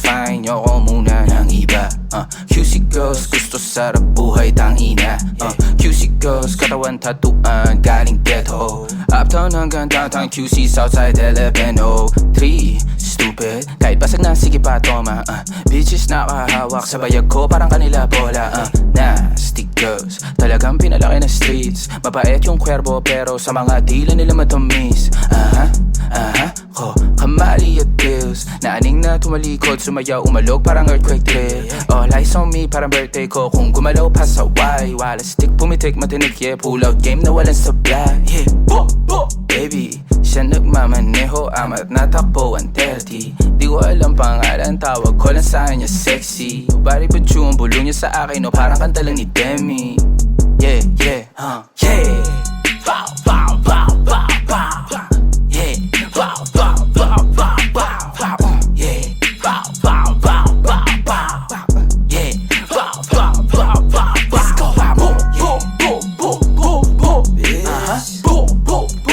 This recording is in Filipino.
girls, fine, yoko muna ng iba uh, QC girls, gusto sarap buhay tang ina uh, QC girls, katawan tatuan, galing ghetto Uptown hanggang downtown QC, Southside, Eleveno 3, stupid, kahit basag na sige pa toma uh, Bitches nakahawak sa bayag ko, parang kanila bola uh, Nasty girls, talagang pinalaki na streets. Mabait yung kwerbo pero sa mga dila nila matamis Aha, aha, ko kamali pills Naaning na tumalikod, sumayaw, umalog parang earthquake drill All eyes on me, parang birthday ko. Kung gumalaw pa sa Y Wala stick, pumitik, matinik, yeah. Pull out game na walang supply, yeah. Bo, bo, baby Siya nagmamaneho, amat natakbo 130 Di ko alam pangalan, tawag ko lang sa kanya sexy. Bari pa ang bulo niya sa akin, no parang kanta lang ni Demi 不。